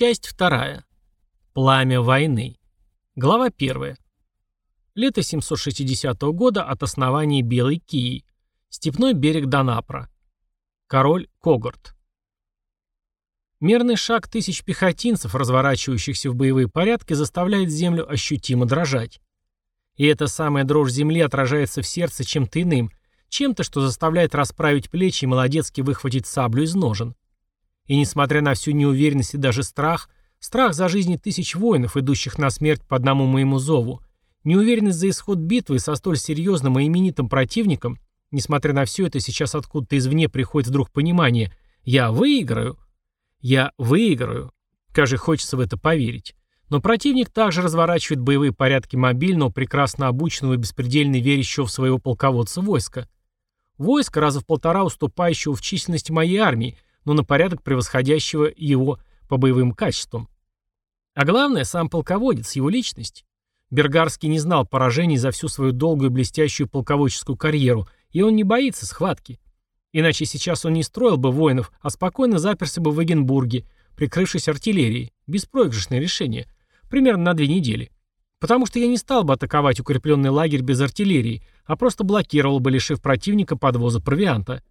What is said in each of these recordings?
Часть вторая. Пламя войны. Глава 1. Лето 760 года от основания Белой Кии. Степной берег Донапра. Король Когорт. Мерный шаг тысяч пехотинцев, разворачивающихся в боевые порядки, заставляет землю ощутимо дрожать. И эта самая дрожь земли отражается в сердце чем-то иным, чем-то, что заставляет расправить плечи и молодецки выхватить саблю из ножен. И несмотря на всю неуверенность и даже страх, страх за жизни тысяч воинов, идущих на смерть по одному моему зову, неуверенность за исход битвы со столь серьезным и именитым противником, несмотря на все это, сейчас откуда-то извне приходит вдруг понимание «я выиграю», «я выиграю», как же хочется в это поверить. Но противник также разворачивает боевые порядки мобильного, прекрасно обученного и беспредельно верящего в своего полководца войска. Войско, раза в полтора уступающего в численности моей армии, но на порядок превосходящего его по боевым качествам. А главное, сам полководец, его личность. Бергарский не знал поражений за всю свою долгую блестящую полководческую карьеру, и он не боится схватки. Иначе сейчас он не строил бы воинов, а спокойно заперся бы в Эгенбурге, прикрывшись артиллерией. Беспроигрышное решение. Примерно на две недели. Потому что я не стал бы атаковать укрепленный лагерь без артиллерии, а просто блокировал бы, лишив противника подвоза провианта.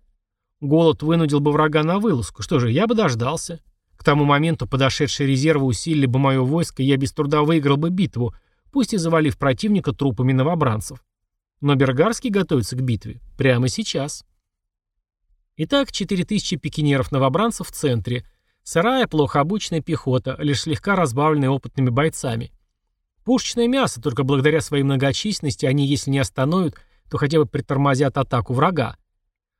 Голод вынудил бы врага на вылазку. Что же, я бы дождался. К тому моменту подошедшие резервы усилили бы мое войско, и я без труда выиграл бы битву, пусть и завалив противника трупами новобранцев. Но Бергарский готовится к битве. Прямо сейчас. Итак, 4000 пикинеров-новобранцев в центре. Сырая, плохо обученная пехота, лишь слегка разбавленная опытными бойцами. Пушечное мясо, только благодаря своей многочисленности они, если не остановят, то хотя бы притормозят атаку врага.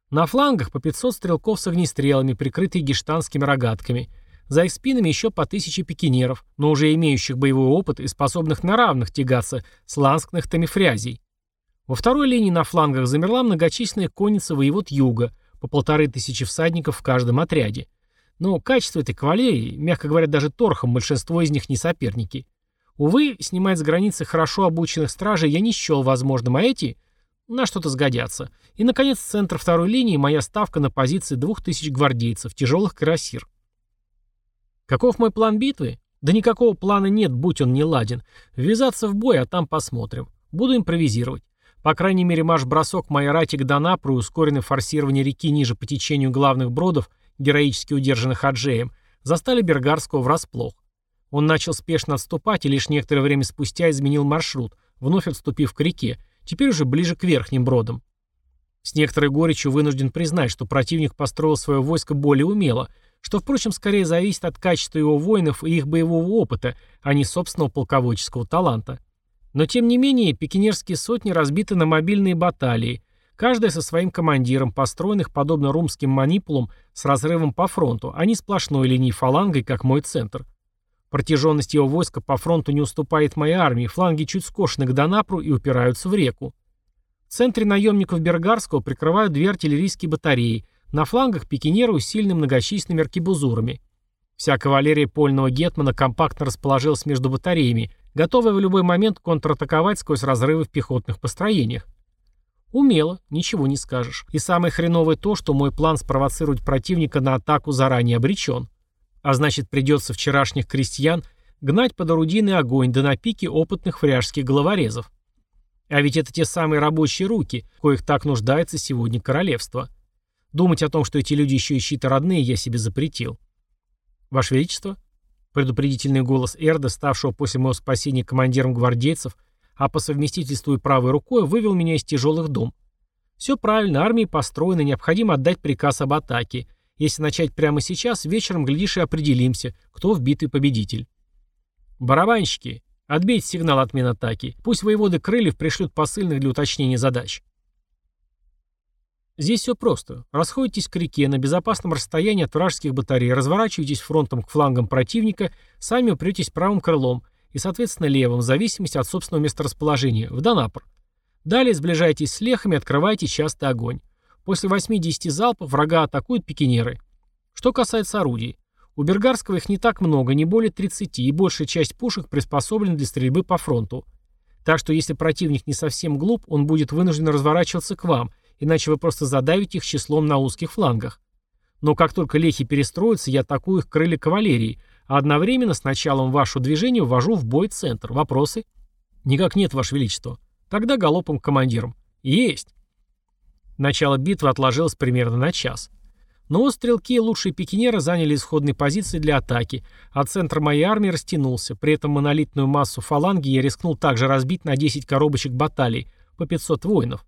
На флангах по 500 стрелков с огнестрелами, прикрытые гештанскими рогатками. За их спинами еще по тысяче пикинеров, но уже имеющих боевой опыт и способных на равных тягаться с ланскных тамифрязей. Во второй линии на флангах замерла многочисленная конница воевод юга, по полторы тысячи всадников в каждом отряде. Но качество этой кавалерии, мягко говоря, даже торхом большинство из них не соперники. Увы, снимать с границы хорошо обученных стражей я не счел возможным, а эти на что-то сгодятся. И, наконец, центр второй линии моя ставка на позиции двух тысяч гвардейцев, тяжелых красир. Каков мой план битвы? Да никакого плана нет, будь он не ладен. Ввязаться в бой, а там посмотрим. Буду импровизировать. По крайней мере, марш-бросок моей рати к Донапру и ускоренное форсирование реки ниже по течению главных бродов, героически удержанных Аджеем, застали Бергарского врасплох. Он начал спешно отступать и лишь некоторое время спустя изменил маршрут, вновь отступив к реке, теперь уже ближе к верхним бродам. С некоторой горечью вынужден признать, что противник построил свое войско более умело, что, впрочем, скорее зависит от качества его воинов и их боевого опыта, а не собственного полководческого таланта. Но, тем не менее, пекинерские сотни разбиты на мобильные баталии, каждая со своим командиром, построенных, подобно румским манипулам, с разрывом по фронту, а не сплошной линией фалангой, как мой центр. Протяженность его войска по фронту не уступает моей армии, фланги чуть скошены к Донапру и упираются в реку. В центре наемников Бергарского прикрывают две артиллерийские батареи, на флангах пикинеры усилены многочисленными аркебузурами. Вся кавалерия польного гетмана компактно расположилась между батареями, готовая в любой момент контратаковать сквозь разрывы в пехотных построениях. Умело, ничего не скажешь. И самое хреновое то, что мой план спровоцировать противника на атаку заранее обречен. А значит, придется вчерашних крестьян гнать под орудийный огонь да на пике опытных фряжских головорезов. А ведь это те самые рабочие руки, коих так нуждается сегодня королевство. Думать о том, что эти люди еще и чьи-то родные, я себе запретил. Ваше Величество? Предупредительный голос Эрда, ставшего после моего спасения командиром гвардейцев, а по совместительству и правой рукой, вывел меня из тяжелых дом. Все правильно, армии построены, необходимо отдать приказ об атаке, если начать прямо сейчас, вечером, глядишь, и определимся, кто вбитый победитель. Барабанщики, отбейте сигнал отмен атаки. Пусть воеводы Крыльев пришлют посыльных для уточнения задач. Здесь все просто. Расходитесь к реке на безопасном расстоянии от вражеских батарей, разворачивайтесь фронтом к флангам противника, сами упретесь правым крылом и, соответственно, левым, в зависимости от собственного месторасположения, в Донапр. Далее сближайтесь с лехами открывайте частый огонь. После 80 залпов врага атакуют пикинеры. Что касается орудий. У Бергарского их не так много, не более 30, и большая часть пушек приспособлена для стрельбы по фронту. Так что если противник не совсем глуп, он будет вынужден разворачиваться к вам, иначе вы просто задавите их числом на узких флангах. Но как только лехи перестроятся, я атакую их крылья кавалерии, А одновременно с началом вашего движения ввожу в бой центр. Вопросы? Никак нет, Ваше Величество. Тогда галопом к командирам. Есть. Начало битвы отложилось примерно на час. Но стрелки и лучшие пикинеры заняли исходные позиции для атаки, а центр моей армии растянулся. При этом монолитную массу фаланги я рискнул также разбить на 10 коробочек баталий, по 500 воинов.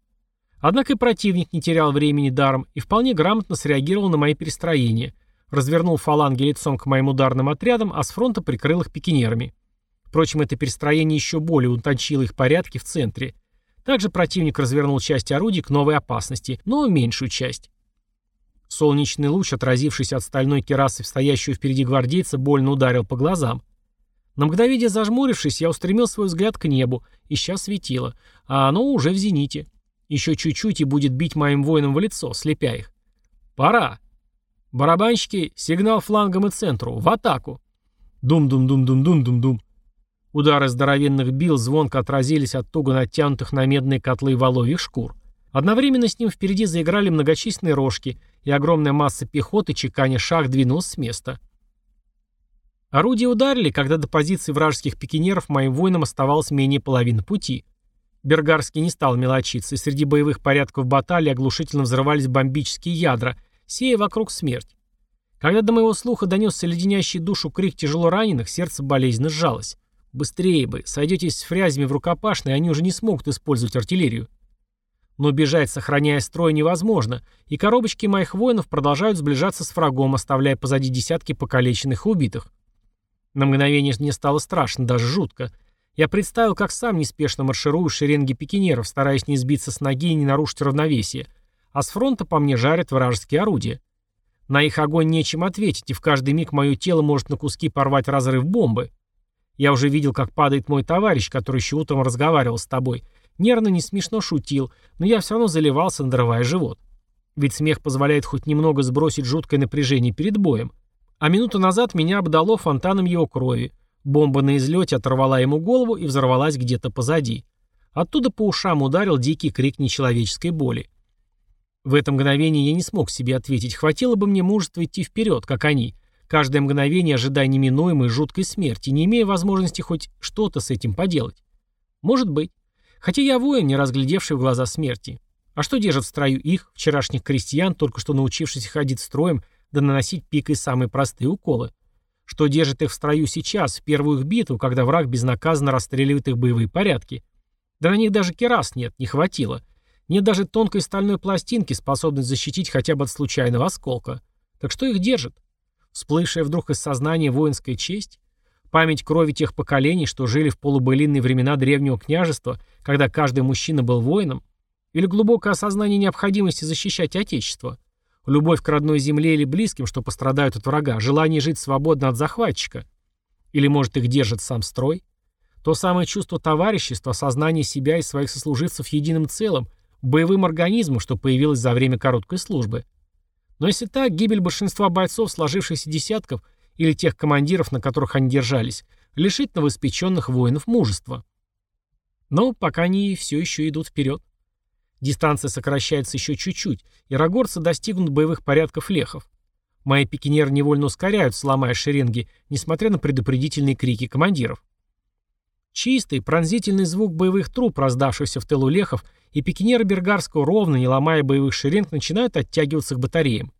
Однако и противник не терял времени даром и вполне грамотно среагировал на мои перестроения. Развернул фаланги лицом к моим ударным отрядам, а с фронта прикрыл их пикинерами. Впрочем, это перестроение еще более утончило их порядки в центре. Также противник развернул часть орудий к новой опасности, но меньшую часть. Солнечный луч, отразившийся от стальной керасы стоящего впереди гвардейца, больно ударил по глазам. На мгновение зажмурившись, я устремил свой взгляд к небу, ища светило, а оно уже в зените. Еще чуть-чуть и будет бить моим воинам в лицо, слепя их. Пора. Барабанщики, сигнал флангом и центру, в атаку. Дум-дум-дум-дум-дум-дум-дум. Удары здоровенных бил звонко отразились от туго натянутых на медные котлы воловьих шкур. Одновременно с ним впереди заиграли многочисленные рожки, и огромная масса пехоты, чеканя шаг, двинулась с места. Орудия ударили, когда до позиции вражеских пикинеров моим воинам оставалось менее половины пути. Бергарский не стал мелочиться, и среди боевых порядков баталии оглушительно взрывались бомбические ядра, сея вокруг смерть. Когда до моего слуха донесся леденящий душу крик тяжело раненых, сердце болезненно сжалось. Быстрее бы, сойдетесь с фрязями в рукопашной, они уже не смогут использовать артиллерию. Но бежать, сохраняя строй, невозможно, и коробочки моих воинов продолжают сближаться с врагом, оставляя позади десятки покалеченных и убитых. На мгновение мне стало страшно, даже жутко. Я представил, как сам неспешно марширую шеренги пикинеров, стараясь не сбиться с ноги и не нарушить равновесие, а с фронта по мне жарят вражеские орудия. На их огонь нечем ответить, и в каждый миг мое тело может на куски порвать разрыв бомбы. Я уже видел, как падает мой товарищ, который еще утром разговаривал с тобой. Нервно, не смешно шутил, но я все равно заливался, надрывая живот. Ведь смех позволяет хоть немного сбросить жуткое напряжение перед боем. А минуту назад меня обдало фонтаном его крови. Бомба на излете оторвала ему голову и взорвалась где-то позади. Оттуда по ушам ударил дикий крик нечеловеческой боли. В это мгновение я не смог себе ответить. Хватило бы мне мужества идти вперед, как они, каждое мгновение ожидая неминуемой жуткой смерти, не имея возможности хоть что-то с этим поделать. Может быть. Хотя я воин, не разглядевший в глаза смерти. А что держит в строю их, вчерашних крестьян, только что научившихся ходить строем, да наносить пикой самые простые уколы? Что держит их в строю сейчас, в первую их битву, когда враг безнаказанно расстреливает их боевые порядки? Да на них даже керас нет, не хватило. Нет даже тонкой стальной пластинки, способной защитить хотя бы от случайного осколка. Так что их держит? Всплывшая вдруг из сознания воинская честь? Память крови тех поколений, что жили в полубылинные времена древнего княжества, когда каждый мужчина был воином? Или глубокое осознание необходимости защищать Отечество? Любовь к родной земле или близким, что пострадают от врага? Желание жить свободно от захватчика? Или, может, их держит сам строй? То самое чувство товарищества, осознание себя и своих сослуживцев единым целым, боевым организмом, что появилось за время короткой службы – но если так, гибель большинства бойцов сложившихся десятков или тех командиров, на которых они держались, лишит новоиспеченных воинов мужества. Но пока они все еще идут вперед. Дистанция сокращается еще чуть-чуть, и рогорцы достигнут боевых порядков лехов. Мои пикинеры невольно ускоряют, сломая шеренги, несмотря на предупредительные крики командиров. Чистый, пронзительный звук боевых труб, раздавшихся в тылу лехов, и пикинеры Бергарского ровно, не ломая боевых шеренг, начинают оттягиваться к батареям.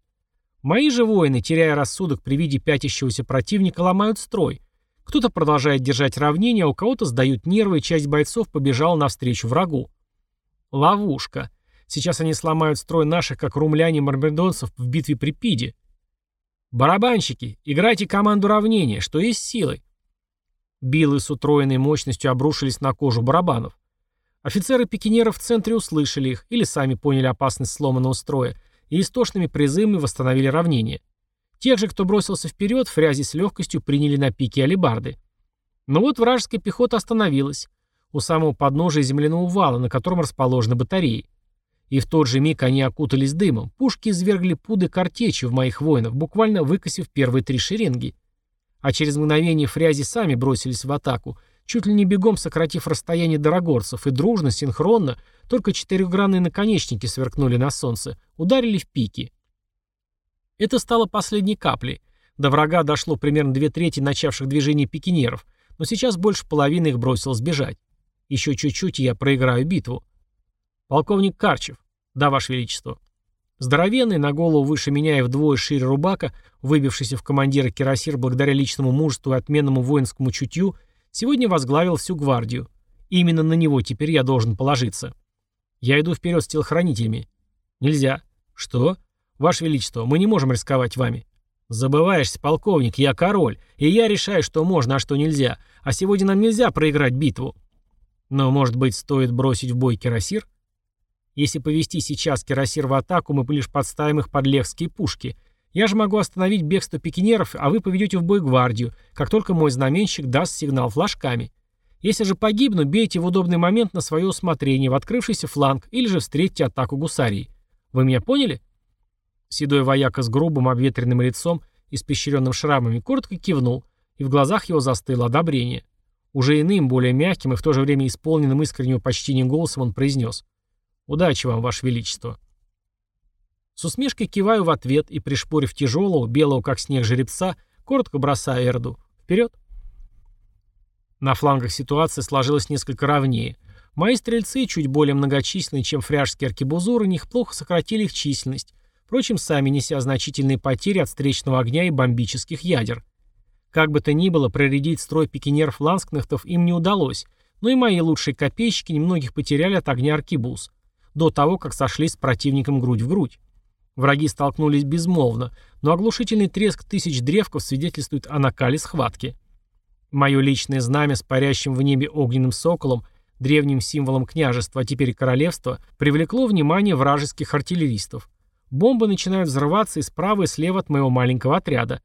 Мои же воины, теряя рассудок при виде пятящегося противника, ломают строй. Кто-то продолжает держать равнение, а у кого-то сдают нервы, и часть бойцов побежала навстречу врагу. Ловушка. Сейчас они сломают строй наших, как румляне мармедонцев в битве при Пиде. Барабанщики, играйте команду равнения, что есть силы. Билы с утроенной мощностью обрушились на кожу барабанов. Офицеры пикинеров в центре услышали их или сами поняли опасность сломанного строя и истошными призывами восстановили равнение. Тех же, кто бросился вперед, фрязи с легкостью приняли на пике алебарды. Но вот вражеская пехота остановилась у самого подножия земляного вала, на котором расположены батареи. И в тот же миг они окутались дымом. Пушки извергли пуды картечи в моих воинов, буквально выкосив первые три шеренги. А через мгновение фрязи сами бросились в атаку, чуть ли не бегом сократив расстояние до рогорцев, и дружно, синхронно, только четырехгранные наконечники сверкнули на солнце, ударили в пики. Это стало последней каплей. До врага дошло примерно две трети начавших движение пикинеров, но сейчас больше половины их бросилось бежать. Еще чуть-чуть, и я проиграю битву. Полковник Карчев. Да, Ваше Величество. Здоровенный, на голову выше меня и вдвое шире рубака, выбившийся в командира кирасир благодаря личному мужеству и отменному воинскому чутью, сегодня возглавил всю гвардию. И именно на него теперь я должен положиться. Я иду вперед с телохранителями. Нельзя. Что? Ваше Величество, мы не можем рисковать вами. Забываешься, полковник, я король, и я решаю, что можно, а что нельзя. А сегодня нам нельзя проиграть битву. Но, может быть, стоит бросить в бой кирасир? Если повести сейчас кирасир в атаку, мы лишь подставим их под лехские пушки. Я же могу остановить бегство пикинеров, а вы поведете в бой гвардию, как только мой знаменщик даст сигнал флажками. Если же погибну, бейте в удобный момент на свое усмотрение в открывшийся фланг или же встретьте атаку гусарий. Вы меня поняли? Седой вояка с грубым обветренным лицом, испещренным шрамами, коротко кивнул, и в глазах его застыло одобрение. Уже иным, более мягким и в то же время исполненным искреннего почтением голосом он произнес «Удачи вам, Ваше Величество». С усмешкой киваю в ответ и, пришпорив тяжелого, белого как снег жеребца, коротко бросаю Эрду. «Вперед!» На флангах ситуация сложилась несколько ровнее. Мои стрельцы, чуть более многочисленные, чем фряжские аркебузуры, неплохо сократили их численность, впрочем, сами неся значительные потери от встречного огня и бомбических ядер. Как бы то ни было, проредить строй пикинеров-ланскнехтов им не удалось, но и мои лучшие копейщики немногих потеряли от огня аркебуз, до того, как сошлись с противником грудь в грудь. Враги столкнулись безмолвно, но оглушительный треск тысяч древков свидетельствует о накале схватки. Мое личное знамя с парящим в небе огненным соколом, древним символом княжества, а теперь королевства, привлекло внимание вражеских артиллеристов. Бомбы начинают взрываться и справа, и слева от моего маленького отряда.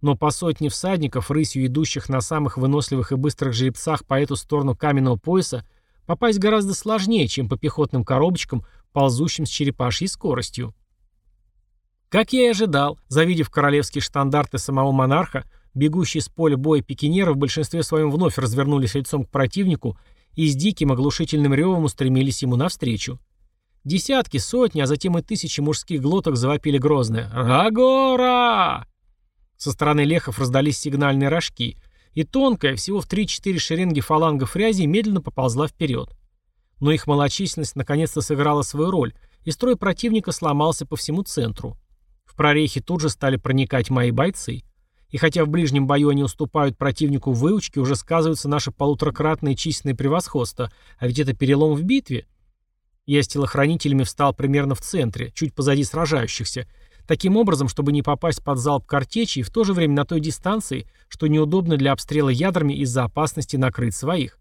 Но по сотне всадников, рысью идущих на самых выносливых и быстрых жеребцах по эту сторону каменного пояса, попасть гораздо сложнее, чем по пехотным коробочкам, ползущим с черепашьей скоростью. Как я и ожидал, завидев королевские штандарты самого монарха, Бегущие с поля боя пикинеры в большинстве своем вновь развернулись лицом к противнику и с диким оглушительным ревом устремились ему навстречу. Десятки, сотни, а затем и тысячи мужских глоток завопили грозное «Рагора!». Со стороны лехов раздались сигнальные рожки, и тонкая, всего в 3-4 шеренги фалангов фрязи медленно поползла вперед. Но их малочисленность наконец-то сыграла свою роль, и строй противника сломался по всему центру. В прорехи тут же стали проникать мои бойцы. И хотя в ближнем бою они уступают противнику в выучке, уже сказывается наше полуторакратное численное превосходство, а ведь это перелом в битве. Я с телохранителями встал примерно в центре, чуть позади сражающихся, таким образом, чтобы не попасть под залп картечи и в то же время на той дистанции, что неудобно для обстрела ядрами из-за опасности накрыть своих.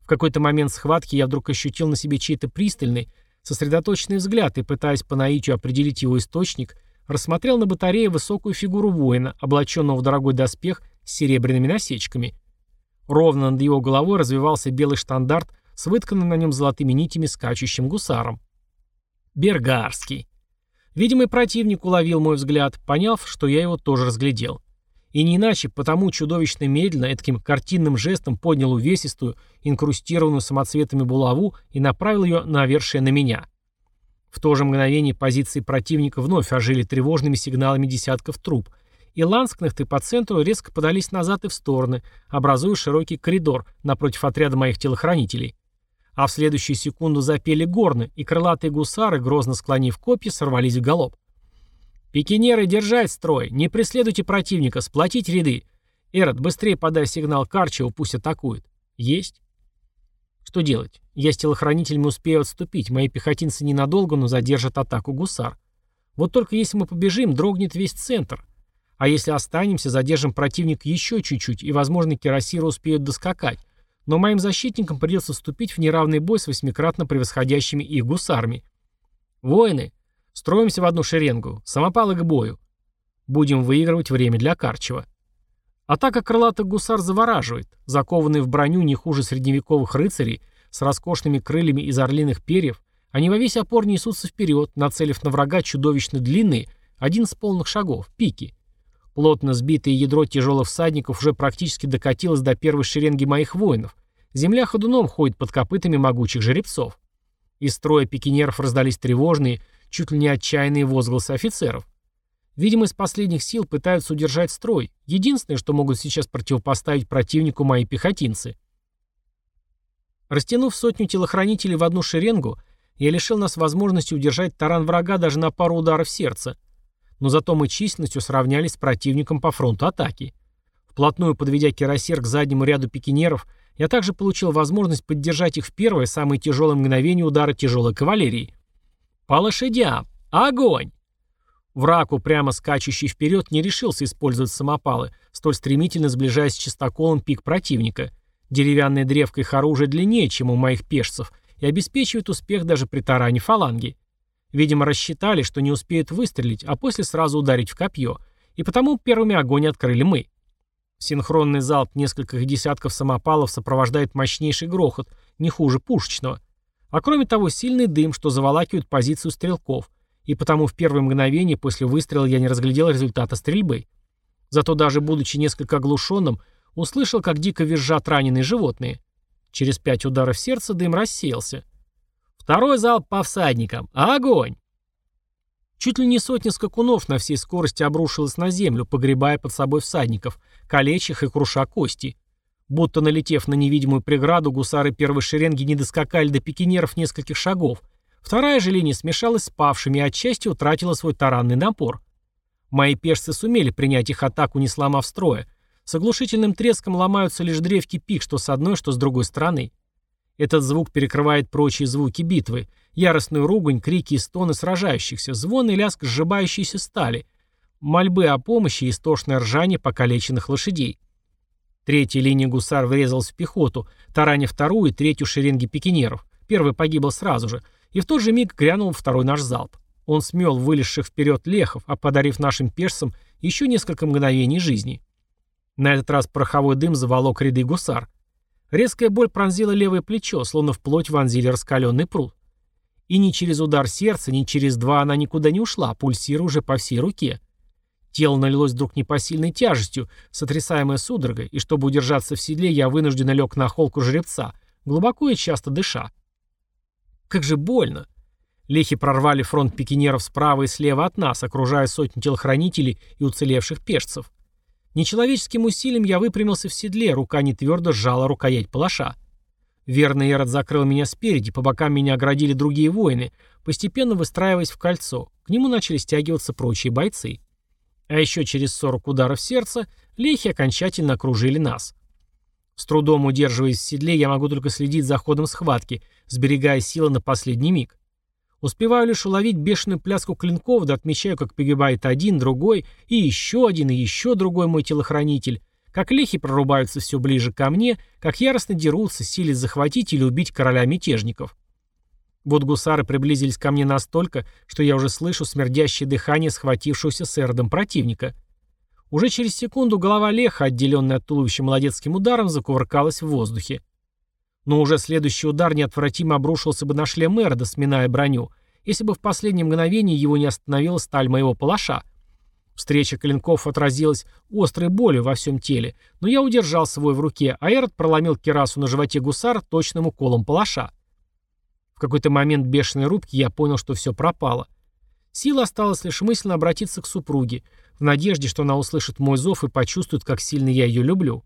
В какой-то момент схватки я вдруг ощутил на себе чей-то пристальный, сосредоточенный взгляд и, пытаясь по наитию определить его источник, рассмотрел на батарее высокую фигуру воина, облаченного в дорогой доспех с серебряными насечками. Ровно над его головой развивался белый штандарт с вытканным на нем золотыми нитями скачущим гусаром. Бергарский. Видимый противник уловил мой взгляд, поняв, что я его тоже разглядел. И не иначе, потому чудовищно медленно, таким картинным жестом поднял увесистую, инкрустированную самоцветами булаву и направил ее навершие на меня. В то же мгновение позиции противника вновь ожили тревожными сигналами десятков труб, и ланскнехты по центру резко подались назад и в стороны, образуя широкий коридор напротив отряда моих телохранителей. А в следующую секунду запели горны, и крылатые гусары, грозно склонив копья, сорвались в галоп. «Пикинеры, держать строй! Не преследуйте противника, сплотить ряды! Эрот, быстрее подай сигнал Карчеву, пусть атакует!» «Есть!» Что делать? Я с телохранителями успею отступить, мои пехотинцы ненадолго, но задержат атаку гусар. Вот только если мы побежим, дрогнет весь центр. А если останемся, задержим противника еще чуть-чуть, и, возможно, кирасиры успеют доскакать. Но моим защитникам придется вступить в неравный бой с восьмикратно превосходящими их гусарами. Воины, строимся в одну шеренгу, самопалы к бою. Будем выигрывать время для Карчева. Атака крылатых гусар завораживает. Закованные в броню не хуже средневековых рыцарей, с роскошными крыльями из орлиных перьев, они во весь опор несутся вперед, нацелив на врага чудовищно длинные, один с полных шагов, пики. Плотно сбитое ядро тяжелых всадников уже практически докатилось до первой шеренги моих воинов. Земля ходуном ходит под копытами могучих жеребцов. Из строя пикинеров раздались тревожные, чуть ли не отчаянные возгласы офицеров. Видимо, из последних сил пытаются удержать строй. Единственное, что могут сейчас противопоставить противнику мои пехотинцы. Растянув сотню телохранителей в одну шеренгу, я лишил нас возможности удержать таран врага даже на пару ударов сердца. Но зато мы численностью сравнялись с противником по фронту атаки. Вплотную подведя кирасер к заднему ряду пикинеров, я также получил возможность поддержать их в первое, самое тяжелое мгновение удара тяжелой кавалерии. По лошадям! Огонь! Враг, упрямо скачущий вперед, не решился использовать самопалы, столь стремительно сближаясь с чистоколом пик противника. Деревянная древка их оружия длиннее, чем у моих пешцев, и обеспечивает успех даже при таране фаланги. Видимо, рассчитали, что не успеют выстрелить, а после сразу ударить в копье, и потому первыми огонь открыли мы. Синхронный залп нескольких десятков самопалов сопровождает мощнейший грохот, не хуже пушечного. А кроме того, сильный дым, что заволакивает позицию стрелков – и потому в первое мгновение после выстрела я не разглядел результата стрельбы. Зато даже будучи несколько оглушенным, услышал, как дико визжат раненые животные. Через пять ударов сердца дым рассеялся. Второй залп по всадникам. Огонь! Чуть ли не сотня скакунов на всей скорости обрушилась на землю, погребая под собой всадников, калечив и круша кости. Будто налетев на невидимую преграду, гусары первой шеренги не доскакали до пикинеров нескольких шагов, Вторая же линия смешалась с павшими и отчасти утратила свой таранный напор. Мои пешцы сумели принять их атаку, не сломав строя. С оглушительным треском ломаются лишь древки пик, что с одной, что с другой стороны. Этот звук перекрывает прочие звуки битвы. Яростную ругань, крики и стоны сражающихся, звон и лязг сжибающейся стали, мольбы о помощи и истошное ржание покалеченных лошадей. Третья линия гусар врезалась в пехоту, тараня вторую и третью шеренги пикинеров. Первый погибл сразу же, и в тот же миг грянул второй наш залп. Он смел вылезших вперед лехов, а подарив нашим пешцам еще несколько мгновений жизни. На этот раз пороховой дым заволок ряды гусар. Резкая боль пронзила левое плечо, словно вплоть вонзили раскаленный пруд. И ни через удар сердца, ни через два она никуда не ушла, пульсируя уже по всей руке. Тело налилось вдруг непосильной тяжестью, сотрясаемое судорогой, и чтобы удержаться в седле, я вынужденно лег на холку жеребца, глубоко и часто дыша. Как же больно. Лехи прорвали фронт пикинеров справа и слева от нас, окружая сотни телохранителей и уцелевших пешцев. Нечеловеческим усилием я выпрямился в седле, рука не твердо сжала рукоять палаша. Верный Эрод закрыл меня спереди, по бокам меня оградили другие воины, постепенно выстраиваясь в кольцо. К нему начали стягиваться прочие бойцы. А еще через 40 ударов сердца лехи окончательно окружили нас. С трудом удерживаясь в седле, я могу только следить за ходом схватки, сберегая силы на последний миг. Успеваю лишь уловить бешеную пляску клинков, да отмечаю, как погибает один, другой, и еще один, и еще другой мой телохранитель, как лехи прорубаются все ближе ко мне, как яростно дерутся, силясь захватить или убить короля мятежников. Вот гусары приблизились ко мне настолько, что я уже слышу смердящее дыхание схватившегося с Эрдом противника. Уже через секунду голова Леха, отделенная от туловища молодецким ударом, закувыркалась в воздухе. Но уже следующий удар неотвратимо обрушился бы на шлем Эрода, сминая броню, если бы в последнее мгновение его не остановила сталь моего палаша. Встреча клинков отразилась острой болью во всем теле, но я удержал свой в руке, а Эрод проломил керасу на животе гусара точным уколом палаша. В какой-то момент бешеной рубки я понял, что все пропало. Сила осталась лишь мысленно обратиться к супруге, в надежде, что она услышит мой зов и почувствует, как сильно я ее люблю.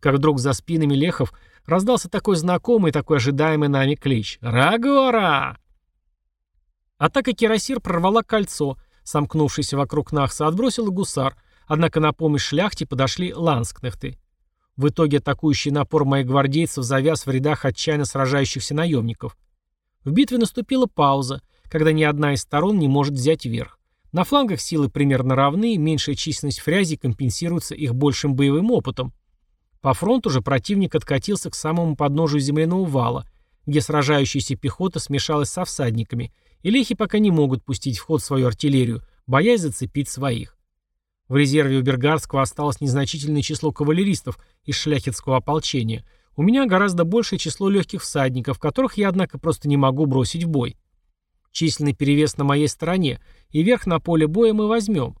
Как вдруг за спинами лехов раздался такой знакомый, такой ожидаемый нами клич «Рагора!». Атака Кирасир прорвала кольцо, сомкнувшееся вокруг Нахса, отбросила гусар, однако на помощь шляхте подошли ланскнехты. В итоге атакующий напор моих гвардейцев завяз в рядах отчаянно сражающихся наемников. В битве наступила пауза, когда ни одна из сторон не может взять верх. На флангах силы примерно равны, меньшая численность фрязей компенсируется их большим боевым опытом. По фронту же противник откатился к самому подножию земляного вала, где сражающаяся пехота смешалась со всадниками, и лехи пока не могут пустить в ход свою артиллерию, боясь зацепить своих. В резерве у Бергардского осталось незначительное число кавалеристов из шляхетского ополчения. У меня гораздо большее число легких всадников, которых я, однако, просто не могу бросить в бой. Численный перевес на моей стороне, и верх на поле боя мы возьмем.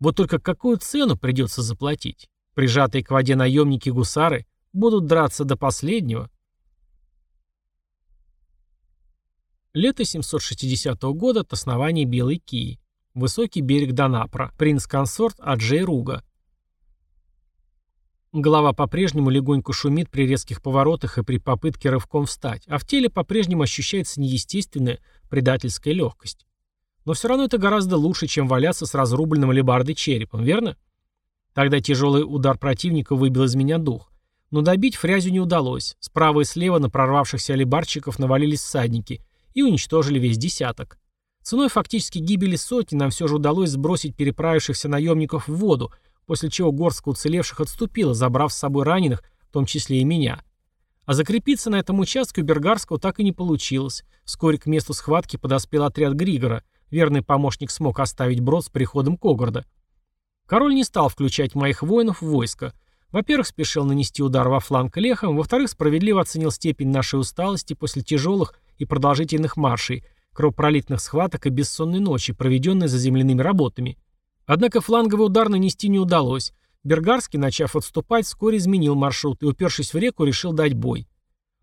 Вот только какую цену придется заплатить? Прижатые к воде наемники-гусары будут драться до последнего. Лето 760 года от основания Белой Кии. Высокий берег Донапра. Принц-консорт Аджей Руга. Голова по-прежнему легонько шумит при резких поворотах и при попытке рывком встать, а в теле по-прежнему ощущается неестественная предательская легкость. Но все равно это гораздо лучше, чем валяться с разрубленным лебардой черепом, верно? Тогда тяжелый удар противника выбил из меня дух. Но добить фрязю не удалось. Справа и слева на прорвавшихся алибарчиков навалились всадники и уничтожили весь десяток. Ценой фактически гибели сотни нам все же удалось сбросить переправившихся наемников в воду, после чего горстка уцелевших отступила, забрав с собой раненых, в том числе и меня. А закрепиться на этом участке у Бергарского так и не получилось. Вскоре к месту схватки подоспел отряд Григора. Верный помощник смог оставить брод с приходом Когорда. Король не стал включать моих воинов в войско. Во-первых, спешил нанести удар во фланг лехом, во-вторых, справедливо оценил степень нашей усталости после тяжелых и продолжительных маршей, кровопролитных схваток и бессонной ночи, проведенной за земляными работами. Однако фланговый удар нанести не удалось. Бергарский, начав отступать, вскоре изменил маршрут и, упершись в реку, решил дать бой.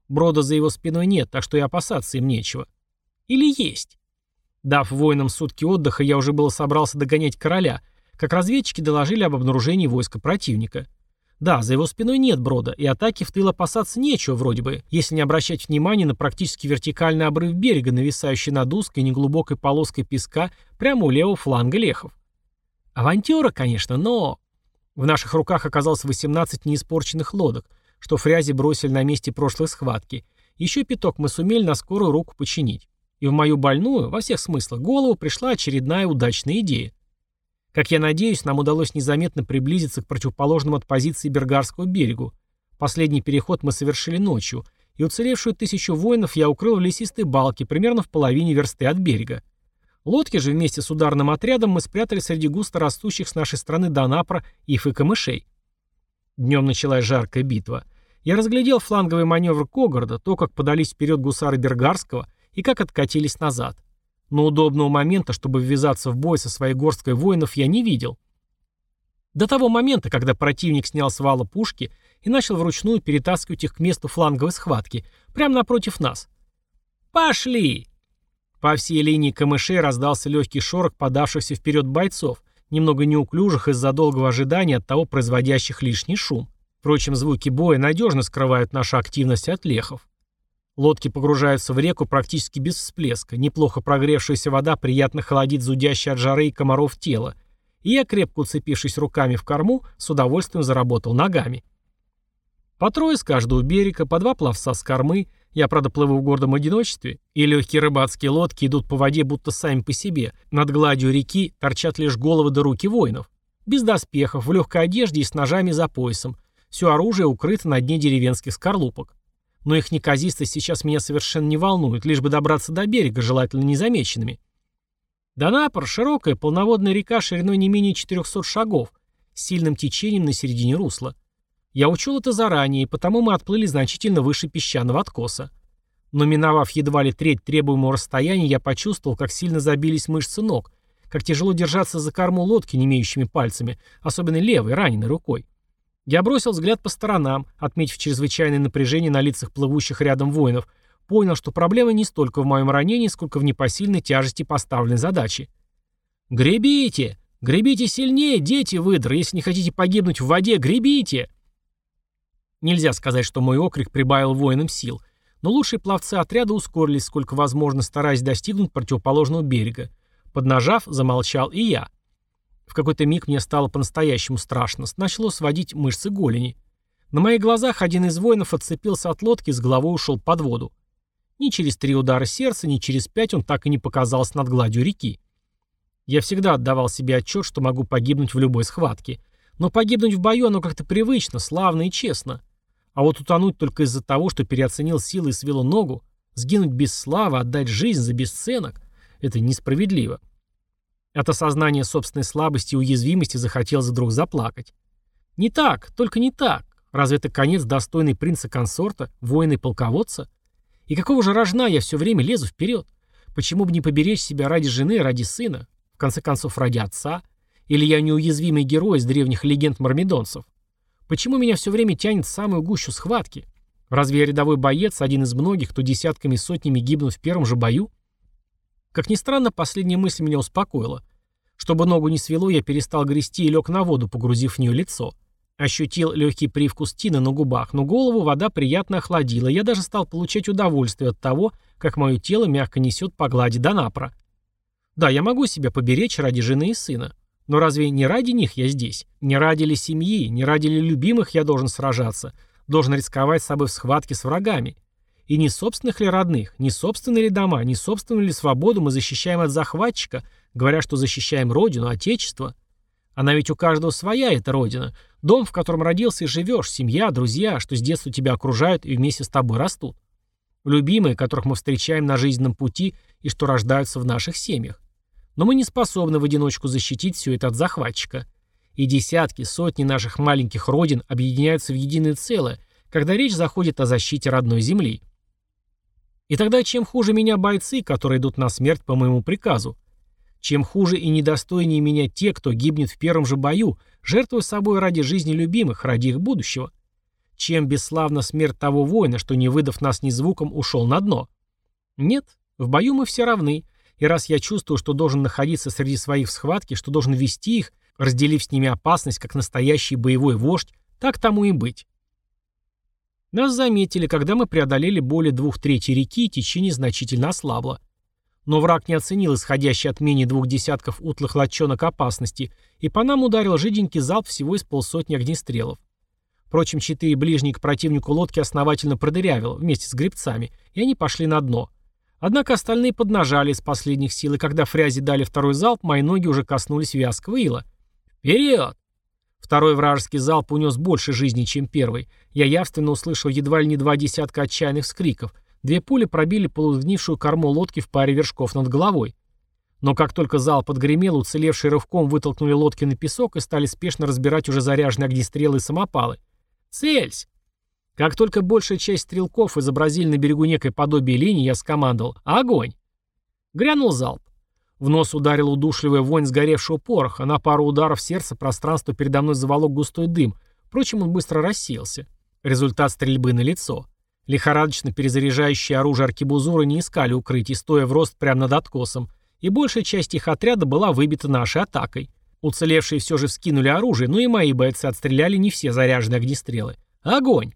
Брода за его спиной нет, так что и опасаться им нечего. Или есть. Дав воинам сутки отдыха, я уже было собрался догонять короля, как разведчики доложили об обнаружении войска противника. Да, за его спиной нет брода, и атаки в тыл опасаться нечего вроде бы, если не обращать внимания на практически вертикальный обрыв берега, нависающий над узкой неглубокой полоской песка прямо у левого фланга лехов. Авантюра, конечно, но... В наших руках оказалось 18 неиспорченных лодок, что фрязи бросили на месте прошлой схватки. Еще пяток мы сумели на скорую руку починить. И в мою больную, во всех смыслах, голову пришла очередная удачная идея. Как я надеюсь, нам удалось незаметно приблизиться к противоположному от позиции Бергарского берегу. Последний переход мы совершили ночью, и уцелевшую тысячу воинов я укрыл в лесистой балке примерно в половине версты от берега. Лодки же вместе с ударным отрядом мы спрятали среди густо растущих с нашей стороны Донапра, иф и камышей. Днем началась жаркая битва. Я разглядел фланговый маневр Когорда, то, как подались вперед гусары Бергарского и как откатились назад. Но удобного момента, чтобы ввязаться в бой со своей горсткой воинов, я не видел. До того момента, когда противник снял с вала пушки и начал вручную перетаскивать их к месту фланговой схватки, прямо напротив нас. «Пошли!» По всей линии камышей раздался легкий шорох подавшихся вперед бойцов, немного неуклюжих из-за долгого ожидания от того производящих лишний шум. Впрочем, звуки боя надежно скрывают нашу активность от лехов. Лодки погружаются в реку практически без всплеска, неплохо прогревшаяся вода приятно холодит зудящее от жары и комаров тело, и я, крепко уцепившись руками в корму, с удовольствием заработал ногами. По трое с каждого берега, по два пловца с кормы — я, правда, плыву в гордом одиночестве, и легкие рыбацкие лодки идут по воде будто сами по себе. Над гладью реки торчат лишь головы да руки воинов. Без доспехов, в легкой одежде и с ножами за поясом. Все оружие укрыто на дне деревенских скорлупок. Но их неказистость сейчас меня совершенно не волнует, лишь бы добраться до берега, желательно незамеченными. Донапор — широкая полноводная река шириной не менее 400 шагов, с сильным течением на середине русла. Я учел это заранее, и потому мы отплыли значительно выше песчаного откоса. Но миновав едва ли треть требуемого расстояния, я почувствовал, как сильно забились мышцы ног, как тяжело держаться за корму лодки не имеющими пальцами, особенно левой, раненой рукой. Я бросил взгляд по сторонам, отметив чрезвычайное напряжение на лицах плывущих рядом воинов, понял, что проблема не столько в моем ранении, сколько в непосильной тяжести поставленной задачи. «Гребите! Гребите сильнее, дети выдры! Если не хотите погибнуть в воде, гребите!» Нельзя сказать, что мой окрик прибавил воинам сил, но лучшие пловцы отряда ускорились, сколько возможно, стараясь достигнуть противоположного берега. Поднажав, замолчал и я. В какой-то миг мне стало по-настоящему страшно, начало сводить мышцы голени. На моих глазах один из воинов отцепился от лодки и с головой ушел под воду. Ни через три удара сердца, ни через пять он так и не показался над гладью реки. Я всегда отдавал себе отчет, что могу погибнуть в любой схватке. Но погибнуть в бою оно как-то привычно, славно и честно. А вот утонуть только из-за того, что переоценил силы и свело ногу, сгинуть без славы, отдать жизнь за бесценок — это несправедливо. От осознания собственной слабости и уязвимости захотелось вдруг заплакать. Не так, только не так. Разве это конец достойный принца-консорта, воина и полководца? И какого же рожна я все время лезу вперед? Почему бы не поберечь себя ради жены, ради сына? В конце концов, ради отца? Или я неуязвимый герой из древних легенд мармедонцев? Почему меня все время тянет в самую гущу схватки? Разве я рядовой боец, один из многих, кто десятками и сотнями гибнут в первом же бою? Как ни странно, последняя мысль меня успокоила. Чтобы ногу не свело, я перестал грести и лег на воду, погрузив в нее лицо. Ощутил легкий привкус тины на губах, но голову вода приятно охладила, я даже стал получать удовольствие от того, как мое тело мягко несет по глади до напра. Да, я могу себя поберечь ради жены и сына. Но разве не ради них я здесь? Не ради ли семьи, не ради ли любимых я должен сражаться? Должен рисковать собой в схватке с врагами? И не собственных ли родных, не собственные ли дома, не собственную ли свободу мы защищаем от захватчика, говоря, что защищаем родину, отечество? Она ведь у каждого своя, эта родина. Дом, в котором родился и живешь, семья, друзья, что с детства тебя окружают и вместе с тобой растут. Любимые, которых мы встречаем на жизненном пути и что рождаются в наших семьях. Но мы не способны в одиночку защитить все это от захватчика. И десятки, сотни наших маленьких родин объединяются в единое целое, когда речь заходит о защите родной земли. И тогда чем хуже меня бойцы, которые идут на смерть по моему приказу? Чем хуже и недостойнее меня те, кто гибнет в первом же бою, жертвуя собой ради жизни любимых, ради их будущего? Чем бесславна смерть того воина, что, не выдав нас ни звуком, ушел на дно? Нет, в бою мы все равны, и раз я чувствую, что должен находиться среди своих в схватке, что должен вести их, разделив с ними опасность, как настоящий боевой вождь, так тому и быть. Нас заметили, когда мы преодолели более двух третей реки, и течение значительно ослабло. Но враг не оценил исходящий от менее двух десятков утлых лодчонок опасности, и по нам ударил жиденький залп всего из полсотни огнестрелов. Впрочем, четыре ближние к противнику лодки основательно продырявило вместе с гребцами, и они пошли на дно. Однако остальные поднажали из последних сил, и когда фрязи дали второй залп, мои ноги уже коснулись вязкого ила. «Вперед!» Второй вражеский залп унес больше жизни, чем первый. Я явственно услышал едва ли не два десятка отчаянных скриков. Две пули пробили полузгнившую корму лодки в паре вершков над головой. Но как только залп подгремел, уцелевшие рывком вытолкнули лодки на песок и стали спешно разбирать уже заряженные огнестрелы и самопалы. «Цельсь!» Как только большая часть стрелков изобразили на берегу некое подобие линии, я скомандовал «Огонь!». Грянул залп. В нос ударил удушливая вонь сгоревшего пороха, на пару ударов сердца пространство передо мной заволок густой дым, впрочем, он быстро рассеялся. Результат стрельбы на лицо. Лихорадочно перезаряжающие оружие аркебузуры не искали укрытий, стоя в рост прямо над откосом, и большая часть их отряда была выбита нашей атакой. Уцелевшие все же вскинули оружие, но и мои бойцы отстреляли не все заряженные огнестрелы. Огонь!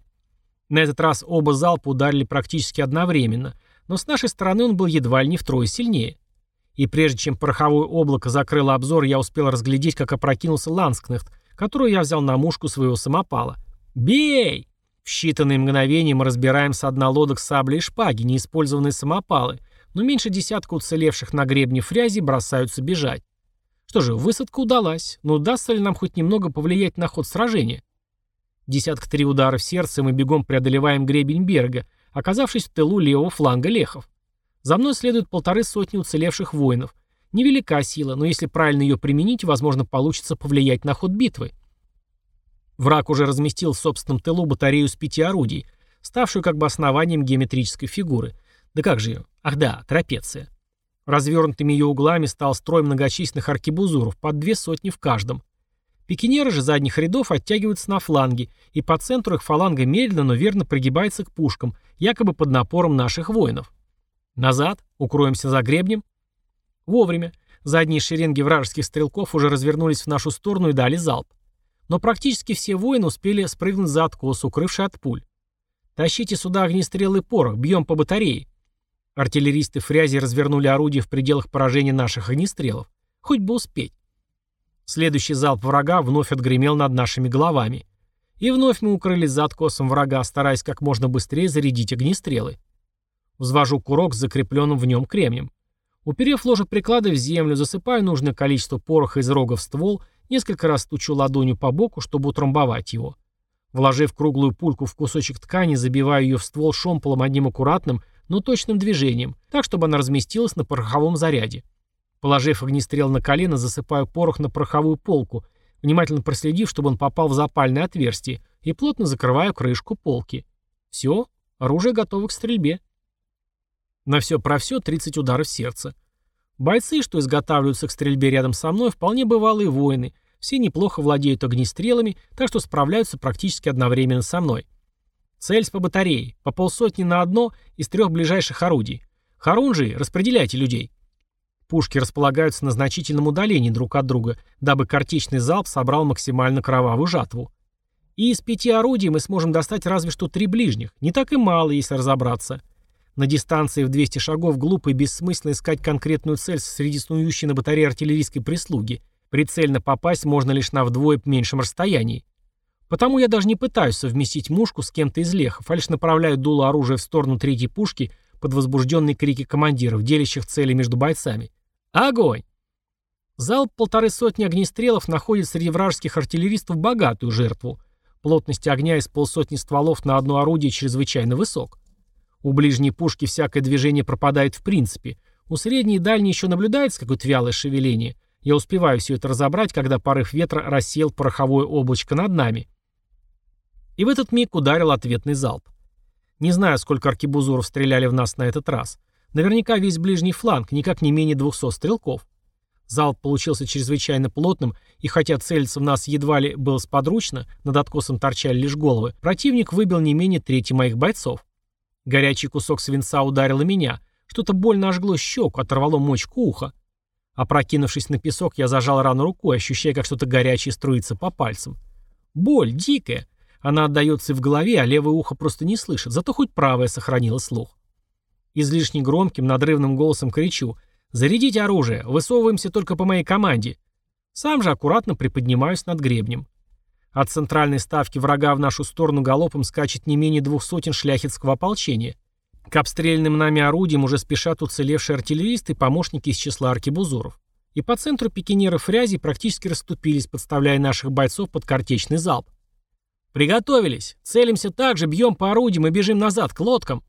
На этот раз оба залпа ударили практически одновременно, но с нашей стороны он был едва ли не втрое сильнее. И прежде чем пороховое облако закрыло обзор, я успел разглядеть, как опрокинулся Ланскнехт, которую я взял на мушку своего самопала. «Бей!» В считанные мгновения мы разбираем с дна лодок сабли и шпаги, неиспользованные самопалы, но меньше десятка уцелевших на гребне фрязи бросаются бежать. Что же, высадка удалась, но удастся ли нам хоть немного повлиять на ход сражения? Десятка три удара в сердце, мы бегом преодолеваем гребень берега, оказавшись в тылу левого фланга лехов. За мной следует полторы сотни уцелевших воинов. Невелика сила, но если правильно ее применить, возможно, получится повлиять на ход битвы. Враг уже разместил в собственном тылу батарею с пяти орудий, ставшую как бы основанием геометрической фигуры. Да как же ее? Ах да, трапеция. Развернутыми ее углами стал строй многочисленных аркебузуров, под две сотни в каждом. Пикинеры же задних рядов оттягиваются на фланги, и по центру их фаланга медленно, но верно пригибается к пушкам, якобы под напором наших воинов. Назад, укроемся за гребнем. Вовремя. Задние шеренги вражеских стрелков уже развернулись в нашу сторону и дали залп. Но практически все воины успели спрыгнуть за откос, укрывший от пуль. «Тащите сюда огнестрелы порох, бьем по батарее». Артиллеристы фрязи развернули орудие в пределах поражения наших огнестрелов. Хоть бы успеть. Следующий залп врага вновь отгремел над нашими головами. И вновь мы укрылись за откосом врага, стараясь как можно быстрее зарядить огнестрелы. Взвожу курок с закрепленным в нем кремнем. Уперев ложе приклада в землю, засыпаю нужное количество пороха из рога в ствол, несколько раз стучу ладонью по боку, чтобы утрамбовать его. Вложив круглую пульку в кусочек ткани, забиваю ее в ствол шомполом одним аккуратным, но точным движением, так, чтобы она разместилась на пороховом заряде. Положив огнестрел на колено, засыпаю порох на пороховую полку, внимательно проследив, чтобы он попал в запальное отверстие, и плотно закрываю крышку полки. Все, оружие готово к стрельбе. На все про все 30 ударов сердца. Бойцы, что изготавливаются к стрельбе рядом со мной, вполне бывалые воины, все неплохо владеют огнестрелами, так что справляются практически одновременно со мной. Цель по батарее, по полсотни на одно из трех ближайших орудий. Харунжи, распределяйте людей. Пушки располагаются на значительном удалении друг от друга, дабы картечный залп собрал максимально кровавую жатву. И из пяти орудий мы сможем достать разве что три ближних, не так и мало, если разобраться. На дистанции в 200 шагов глупо и бессмысленно искать конкретную цель среди снующей на батарее артиллерийской прислуги. Прицельно попасть можно лишь на вдвое меньшем расстоянии. Потому я даже не пытаюсь совместить мушку с кем-то из лехов, а лишь направляю дуло оружия в сторону третьей пушки под возбужденные крики командиров, делящих цели между бойцами. Огонь! Залп полторы сотни огнестрелов находит среди вражеских артиллеристов богатую жертву. Плотность огня из полсотни стволов на одно орудие чрезвычайно высок. У ближней пушки всякое движение пропадает в принципе. У средней и дальней еще наблюдается какое-то вялое шевеление. Я успеваю все это разобрать, когда порыв ветра рассеял пороховое облачко над нами. И в этот миг ударил ответный залп. Не знаю, сколько аркебузуров стреляли в нас на этот раз. Наверняка весь ближний фланг, никак не менее 200 стрелков. Залп получился чрезвычайно плотным, и хотя целиться в нас едва ли было сподручно, над откосом торчали лишь головы, противник выбил не менее трети моих бойцов. Горячий кусок свинца ударил и меня. Что-то больно ожгло щеку, оторвало мочку уха. Опрокинувшись на песок, я зажал рану рукой, ощущая, как что-то горячее струится по пальцам. Боль дикая. Она отдается и в голове, а левое ухо просто не слышит, зато хоть правое сохранило слух. Излишне громким, надрывным голосом кричу «Зарядите оружие! Высовываемся только по моей команде!» Сам же аккуратно приподнимаюсь над гребнем. От центральной ставки врага в нашу сторону галопом скачет не менее двух сотен шляхетского ополчения. К обстрельным нами орудиям уже спешат уцелевшие артиллеристы и помощники из числа аркебузуров. И по центру пикинеры фрязи практически расступились, подставляя наших бойцов под картечный залп. «Приготовились! Целимся так же, бьем по орудиям и бежим назад, к лодкам!»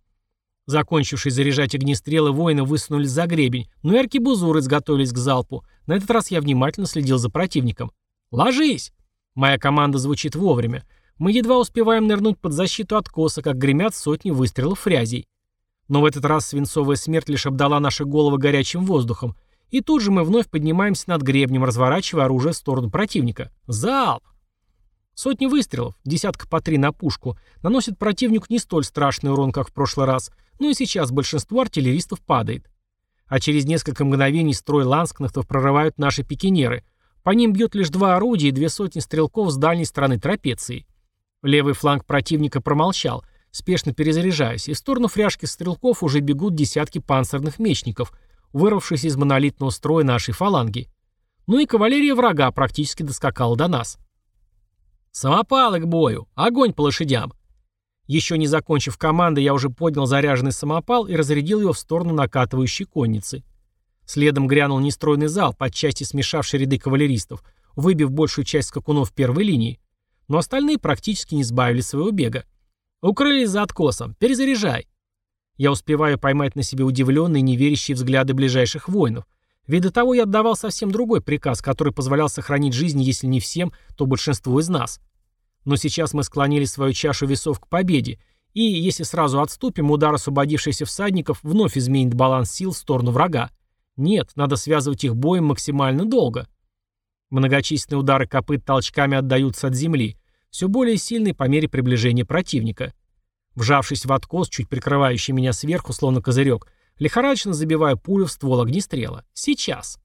Закончившие заряжать огнестрелы воины высунулись за гребень, но и аркебузуры изготовились к залпу. На этот раз я внимательно следил за противником. «Ложись!» Моя команда звучит вовремя. Мы едва успеваем нырнуть под защиту откоса, как гремят сотни выстрелов фрязей. Но в этот раз свинцовая смерть лишь обдала наши головы горячим воздухом, и тут же мы вновь поднимаемся над гребнем, разворачивая оружие в сторону противника. Залп! Сотни выстрелов, десятка по три на пушку, наносят противнику не столь страшный урон, как в прошлый раз – ну и сейчас большинство артиллеристов падает. А через несколько мгновений строй ланскнахтов прорывают наши пикинеры. По ним бьет лишь два орудия и две сотни стрелков с дальней стороны трапеции. Левый фланг противника промолчал, спешно перезаряжаясь, и в сторону фряжки стрелков уже бегут десятки панцирных мечников, вырвавшись из монолитного строя нашей фаланги. Ну и кавалерия врага практически доскакала до нас. «Самопалы к бою! Огонь по лошадям!» Еще не закончив команды, я уже поднял заряженный самопал и разрядил его в сторону накатывающей конницы. Следом грянул нестройный зал, подчасти смешавший ряды кавалеристов, выбив большую часть скакунов первой линии. Но остальные практически не сбавили своего бега. «Укрылись за откосом! Перезаряжай!» Я успеваю поймать на себе удивленные, неверящие взгляды ближайших воинов. Ведь до того я отдавал совсем другой приказ, который позволял сохранить жизнь, если не всем, то большинству из нас. Но сейчас мы склонили свою чашу весов к победе, и, если сразу отступим, удар освободившихся всадников вновь изменит баланс сил в сторону врага. Нет, надо связывать их боем максимально долго. Многочисленные удары копыт толчками отдаются от земли, все более сильные по мере приближения противника. Вжавшись в откос, чуть прикрывающий меня сверху, словно козырек, лихорадочно забиваю пулю в ствол огнестрела. Сейчас.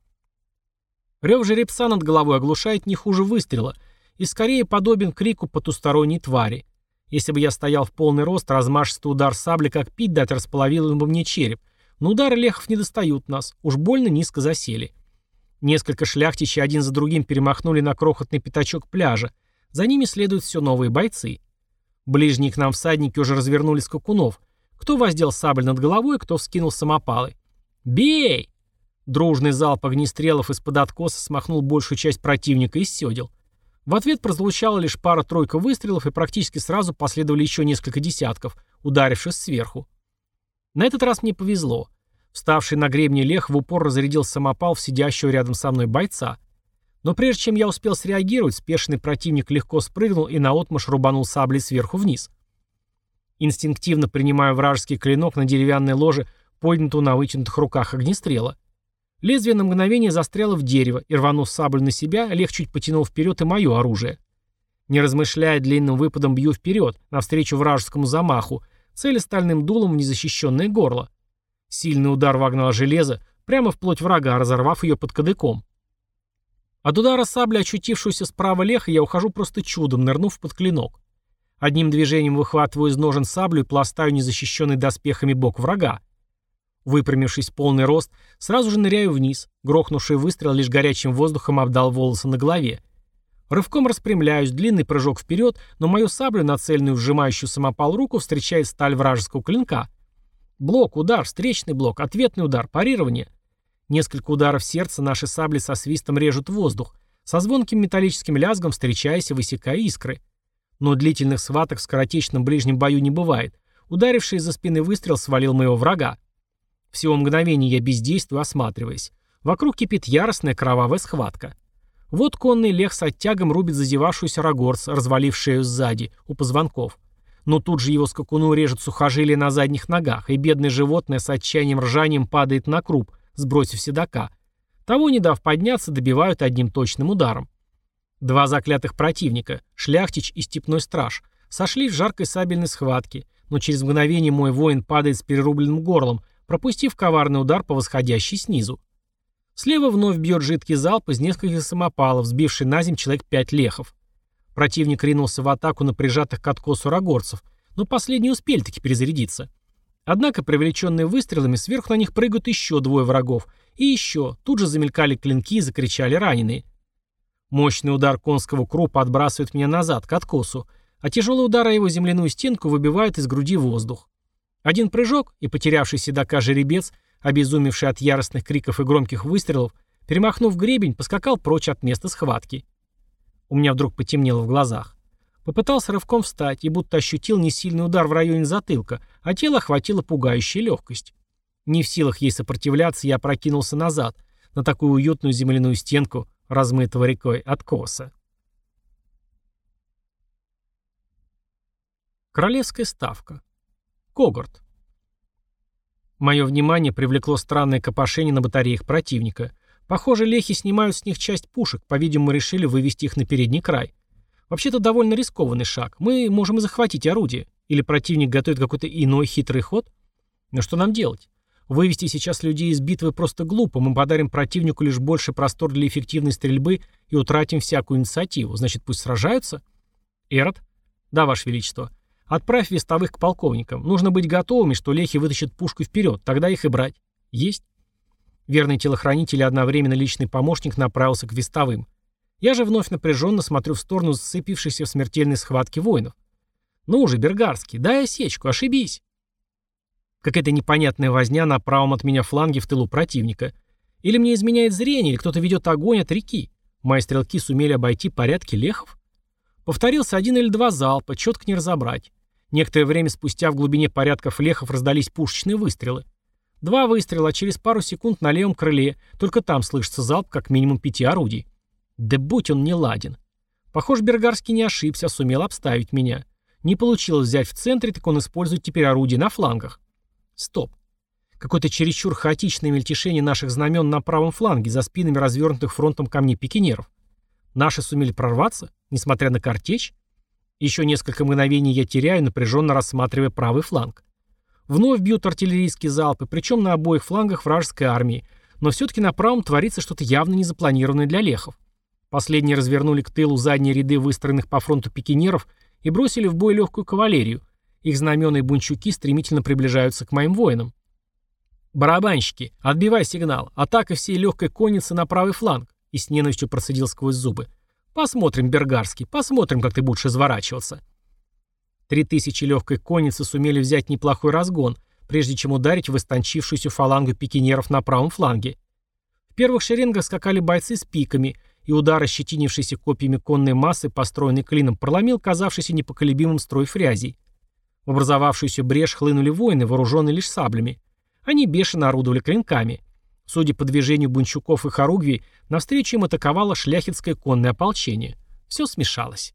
Рев жеребца над головой оглушает не хуже выстрела — и скорее подобен крику потусторонней твари. Если бы я стоял в полный рост, размашистый удар сабли, как пить дать, располовил бы мне череп. Но удары лехов не достают нас, уж больно низко засели. Несколько шляхтичей один за другим перемахнули на крохотный пятачок пляжа. За ними следуют все новые бойцы. Ближние к нам всадники уже развернули скакунов. Кто воздел сабль над головой, кто вскинул самопалы. «Бей!» Дружный залп огнестрелов из-под откоса смахнул большую часть противника из седел. В ответ прозвучала лишь пара-тройка выстрелов, и практически сразу последовали еще несколько десятков, ударившись сверху. На этот раз мне повезло. Вставший на гребне лех в упор разрядил самопал в сидящего рядом со мной бойца. Но прежде чем я успел среагировать, спешный противник легко спрыгнул и наотмашь рубанул саблей сверху вниз. Инстинктивно принимаю вражеский клинок на деревянной ложе, поднятую на вытянутых руках огнестрела. Лезвие на мгновение застряло в дерево, и рванув саблю на себя, Олег чуть потянул вперед и мое оружие. Не размышляя, длинным выпадом бью вперед, навстречу вражескому замаху, целя стальным дулом в незащищенное горло. Сильный удар вогнал железо, прямо вплоть врага, разорвав ее под кадыком. От удара сабли, очутившуюся справа леха, я ухожу просто чудом, нырнув под клинок. Одним движением выхватываю из ножен саблю и пластаю незащищенный доспехами бок врага. Выпрямившись в полный рост, сразу же ныряю вниз. Грохнувший выстрел лишь горячим воздухом обдал волосы на голове. Рывком распрямляюсь, длинный прыжок вперед, но мою саблю, нацеленную в сжимающую самопал руку, встречает сталь вражеского клинка. Блок, удар, встречный блок, ответный удар, парирование. Несколько ударов сердца наши сабли со свистом режут воздух, со звонким металлическим лязгом встречаясь и высекая искры. Но длительных схваток в скоротечном ближнем бою не бывает. Ударивший из-за спины выстрел свалил моего врага. Всего мгновение я бездействую, осматриваясь. Вокруг кипит яростная кровавая схватка. Вот конный лех с оттягом рубит зазевавшуюся рогорц, развалив шею сзади, у позвонков. Но тут же его скакуну режет сухожилие на задних ногах, и бедное животное с отчаянием ржанием падает на круп, сбросив седока. Того, не дав подняться, добивают одним точным ударом. Два заклятых противника, шляхтич и степной страж, сошли в жаркой сабельной схватке, но через мгновение мой воин падает с перерубленным горлом, пропустив коварный удар по восходящей снизу. Слева вновь бьет жидкий залп из нескольких самопалов, сбивший на земь человек пять лехов. Противник ринулся в атаку на прижатых к откосу рогорцев, но последние успели таки перезарядиться. Однако, привлеченные выстрелами, сверху на них прыгают еще двое врагов. И еще. Тут же замелькали клинки и закричали раненые. Мощный удар конского крупа отбрасывает меня назад, к откосу, а тяжелый удар о его земляную стенку выбивает из груди воздух. Один прыжок, и потерявший седока жеребец, обезумевший от яростных криков и громких выстрелов, перемахнув гребень, поскакал прочь от места схватки. У меня вдруг потемнело в глазах. Попытался рывком встать и будто ощутил несильный удар в районе затылка, а тело охватило пугающая легкость. Не в силах ей сопротивляться, я прокинулся назад, на такую уютную земляную стенку, размытого рекой откоса. Королевская ставка. Когорт. Мое внимание привлекло странное копошение на батареях противника. Похоже, лехи снимают с них часть пушек, по-видимому, решили вывести их на передний край. Вообще-то довольно рискованный шаг. Мы можем и захватить орудие. Или противник готовит какой-то иной хитрый ход? Но что нам делать? Вывести сейчас людей из битвы просто глупо. Мы подарим противнику лишь больше простор для эффективной стрельбы и утратим всякую инициативу. Значит, пусть сражаются? Эрот? Да, Ваше Величество. Отправь вестовых к полковникам. Нужно быть готовыми, что лехи вытащат пушку вперед, тогда их и брать. Есть? Верный телохранитель и одновременно личный помощник направился к вестовым. Я же вновь напряженно смотрю в сторону сцепившихся в смертельной схватке воинов. Ну уже, Бергарский, дай осечку, ошибись. Какая-то непонятная возня на правом от меня фланге в тылу противника. Или мне изменяет зрение, или кто-то ведет огонь от реки. Мои стрелки сумели обойти порядки лехов. Повторился один или два залпа, четко не разобрать. Некоторое время спустя в глубине порядков лехов раздались пушечные выстрелы. Два выстрела, а через пару секунд на левом крыле, только там слышится залп как минимум пяти орудий. Да будь он не ладен. Похоже, Бергарский не ошибся, а сумел обставить меня. Не получилось взять в центре, так он использует теперь орудия на флангах. Стоп. Какое-то чересчур хаотичное мельтешение наших знамен на правом фланге за спинами развернутых фронтом камней пикинеров. Наши сумели прорваться, несмотря на картечь? Еще несколько мгновений я теряю, напряженно рассматривая правый фланг. Вновь бьют артиллерийские залпы, причем на обоих флангах вражеской армии, но все-таки на правом творится что-то явно незапланированное для лехов. Последние развернули к тылу задние ряды выстроенных по фронту пикинеров и бросили в бой легкую кавалерию. Их знамена и бунчуки стремительно приближаются к моим воинам. «Барабанщики, отбивай сигнал. Атака всей легкой конницы на правый фланг и с ненавистью процедил сквозь зубы. «Посмотрим, Бергарский, посмотрим, как ты будешь изворачиваться». Три тысячи легкой конницы сумели взять неплохой разгон, прежде чем ударить в истончившуюся фалангу пикинеров на правом фланге. В первых шеренгах скакали бойцы с пиками, и удар ощетинившейся копьями конной массы, построенной клином, проломил казавшийся непоколебимым строй фрязей. В образовавшуюся брешь хлынули воины, вооруженные лишь саблями. Они бешено орудовали клинками. Судя по движению бунчуков и хоругвий, навстречу им атаковало шляхетское конное ополчение. Все смешалось.